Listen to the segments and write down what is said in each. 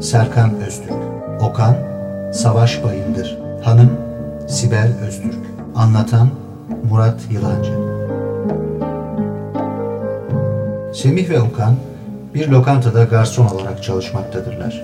Serkan Öztürk Okan Savaş Bayındır Hanım Sibel Öztürk Anlatan Murat Yılancı Semih ve Okan bir lokantada garson olarak çalışmaktadırlar.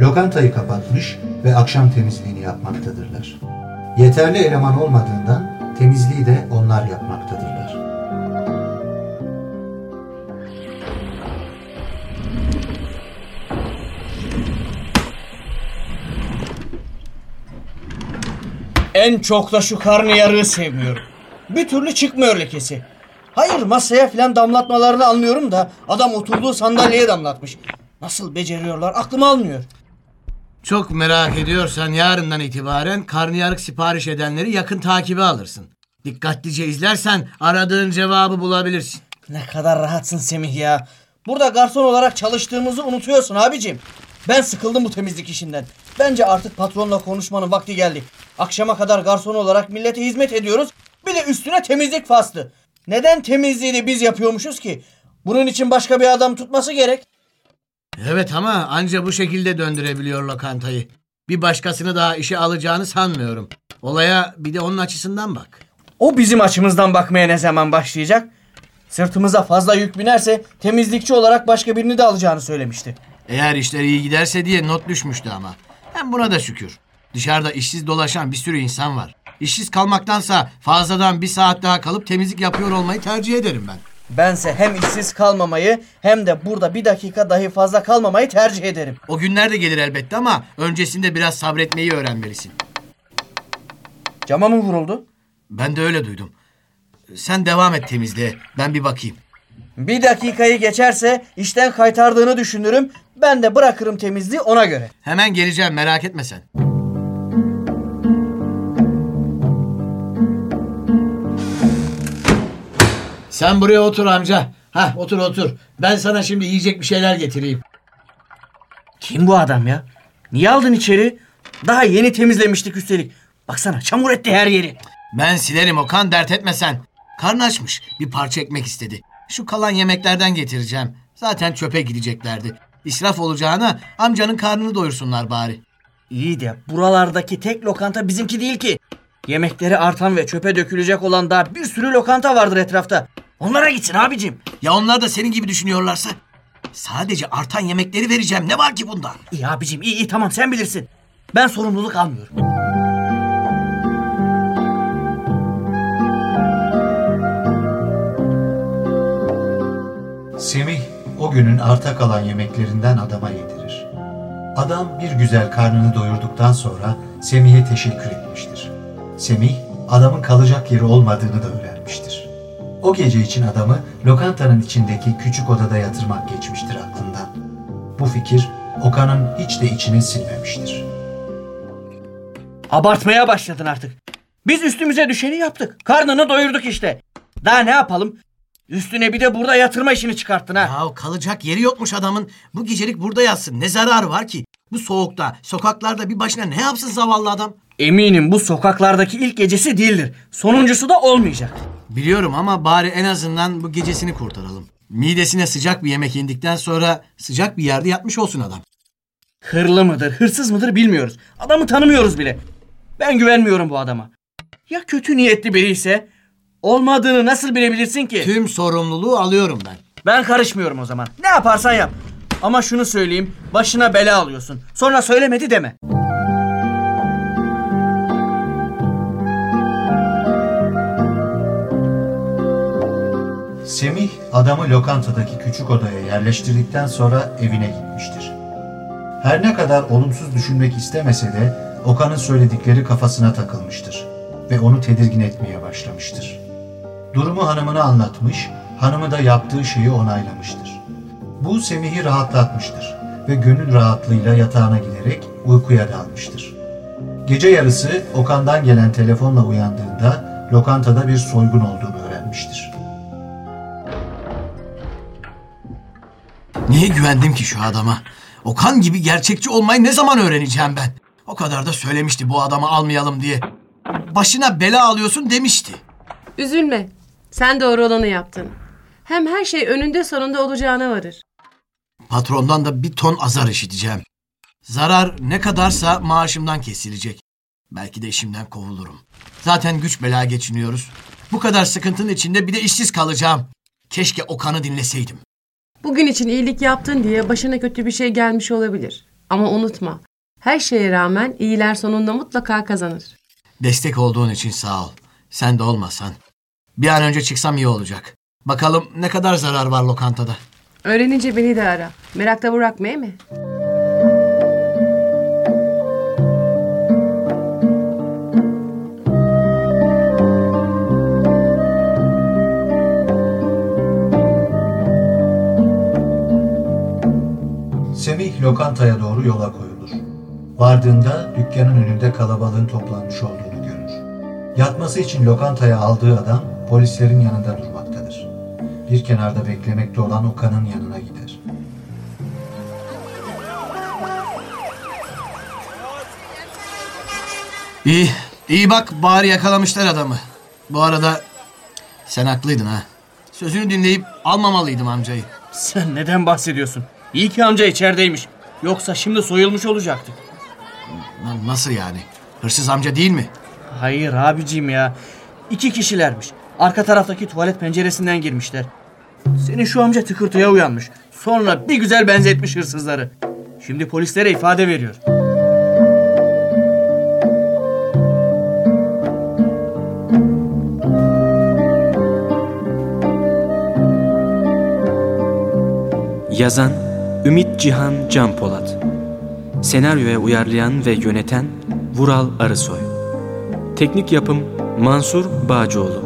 Lokantayı kapatmış ve akşam temizliğini yapmaktadırlar. Yeterli eleman olmadığından temizliği de onlar yapmaktadırlar. En çok da şu karnıyarığı sevmiyorum. Bir türlü çıkmıyor lekesi. Hayır masaya falan damlatmalarını anlıyorum da adam oturduğu sandalyeye damlatmış. Nasıl beceriyorlar aklım almıyor. Çok merak ediyorsan yarından itibaren karnıyarık sipariş edenleri yakın takibe alırsın. Dikkatlice izlersen aradığın cevabı bulabilirsin. Ne kadar rahatsın Semih ya. Burada garson olarak çalıştığımızı unutuyorsun abicim. Ben sıkıldım bu temizlik işinden. Bence artık patronla konuşmanın vakti geldi. Akşama kadar garson olarak millete hizmet ediyoruz. Bir de üstüne temizlik faslı. Neden temizliği de biz yapıyormuşuz ki? Bunun için başka bir adam tutması gerek. Evet ama anca bu şekilde döndürebiliyor lokantayı. Bir başkasını daha işe alacağını sanmıyorum. Olaya bir de onun açısından bak. O bizim açımızdan bakmaya ne zaman başlayacak? Sırtımıza fazla yük binerse temizlikçi olarak başka birini de alacağını söylemişti. Eğer işler iyi giderse diye not düşmüştü ama. Hem buna da şükür. Dışarıda işsiz dolaşan bir sürü insan var. İşsiz kalmaktansa fazladan bir saat daha kalıp temizlik yapıyor olmayı tercih ederim ben. Bense hem işsiz kalmamayı hem de burada bir dakika dahi fazla kalmamayı tercih ederim. O günler de gelir elbette ama öncesinde biraz sabretmeyi öğrenmelisin. Cama mı vuruldu? Ben de öyle duydum. Sen devam et temizliğe. Ben bir bakayım. Bir dakikayı geçerse işten kaytardığını düşünürüm. Ben de bırakırım temizliği ona göre. Hemen geleceğim merak etme sen. Sen buraya otur amca. Hah otur otur. Ben sana şimdi yiyecek bir şeyler getireyim. Kim bu adam ya? Niye aldın içeri? Daha yeni temizlemiştik üstelik. Baksana çamur etti her yeri. Ben silerim Okan dert etme sen. Karnı açmış bir parça ekmek istedi. Şu kalan yemeklerden getireceğim. Zaten çöpe gideceklerdi. İsraf olacağına amcanın karnını doyursunlar bari. İyi de buralardaki tek lokanta bizimki değil ki. Yemekleri artan ve çöpe dökülecek olan daha bir sürü lokanta vardır etrafta. Onlara gitsin abicim. Ya onlar da senin gibi düşünüyorlarsa? Sadece artan yemekleri vereceğim. Ne var ki bunda? İyi abicim iyi iyi tamam sen bilirsin. Ben sorumluluk almıyorum. Günün arta kalan yemeklerinden adama yedirir. Adam bir güzel karnını doyurduktan sonra Semih'e teşekkür etmiştir. Semih adamın kalacak yeri olmadığını da öğrenmiştir. O gece için adamı lokantanın içindeki küçük odada yatırmak geçmiştir aklından. Bu fikir Okan'ın hiç de içine sinmemiştir. Abartmaya başladın artık. Biz üstümüze düşeni yaptık. Karnını doyurduk işte. Daha ne yapalım? Üstüne bir de burada yatırma işini çıkarttın ha. Ya kalacak yeri yokmuş adamın. Bu gecelik burada yatsın. Ne zararı var ki? Bu soğukta, sokaklarda bir başına ne yapsın zavallı adam? Eminim bu sokaklardaki ilk gecesi değildir. Sonuncusu da olmayacak. Biliyorum ama bari en azından bu gecesini kurtaralım. Midesine sıcak bir yemek indikten sonra sıcak bir yerde yatmış olsun adam. Hırlı mıdır, hırsız mıdır bilmiyoruz. Adamı tanımıyoruz bile. Ben güvenmiyorum bu adama. Ya kötü niyetli biri ise? Olmadığını nasıl bilebilirsin ki? Tüm sorumluluğu alıyorum ben. Ben karışmıyorum o zaman. Ne yaparsan yap. Ama şunu söyleyeyim, başına bela alıyorsun. Sonra söylemedi deme. Semih adamı lokantadaki küçük odaya yerleştirdikten sonra evine gitmiştir. Her ne kadar olumsuz düşünmek istemese de Okan'ın söyledikleri kafasına takılmıştır ve onu tedirgin etmeye başlamıştır. Durumu hanımına anlatmış, hanımı da yaptığı şeyi onaylamıştır. Bu Semih'i rahatlatmıştır ve gönül rahatlığıyla yatağına giderek uykuya dalmıştır. Gece yarısı Okan'dan gelen telefonla uyandığında lokantada bir soygun olduğunu öğrenmiştir. Niye güvendim ki şu adama? Okan gibi gerçekçi olmayı ne zaman öğreneceğim ben? O kadar da söylemişti bu adamı almayalım diye. Başına bela alıyorsun demişti. Üzülme. Sen doğru olanı yaptın. Hem her şey önünde sonunda olacağına varır. Patrondan da bir ton azar işiteceğim. Zarar ne kadarsa maaşımdan kesilecek. Belki de işimden kovulurum. Zaten güç bela geçiniyoruz. Bu kadar sıkıntının içinde bir de işsiz kalacağım. Keşke Okan'ı dinleseydim. Bugün için iyilik yaptın diye başına kötü bir şey gelmiş olabilir. Ama unutma. Her şeye rağmen iyiler sonunda mutlaka kazanır. Destek olduğun için sağ ol. Sen de olmasan. Bir an önce çıksam iyi olacak. Bakalım ne kadar zarar var lokantada. Öğrenince beni de ara. Merakta bırakma mi? Semih lokantaya doğru yola koyulur. Vardığında dükkanın önünde kalabalığın toplanmış olduğunu görür. Yatması için lokantaya aldığı adam polislerin yanında durmaktadır. Bir kenarda beklemekte olan Okan'ın yanına gider. İyi, iyi bak bari yakalamışlar adamı. Bu arada sen haklıydın ha. Sözünü dinleyip almamalıydım amcayı. Sen neden bahsediyorsun? İyi ki amca içerideymiş. Yoksa şimdi soyulmuş olacaktık. Na- Nasıl yani? Hırsız amca değil mi? Hayır abicim ya. İki kişilermiş. Arka taraftaki tuvalet penceresinden girmişler. Senin şu amca tıkırtıya uyanmış. Sonra bir güzel benzetmiş hırsızları. Şimdi polislere ifade veriyor. Yazan Ümit Cihan Can Polat Senaryoya uyarlayan ve yöneten Vural Arısoy Teknik yapım Mansur Bağcıoğlu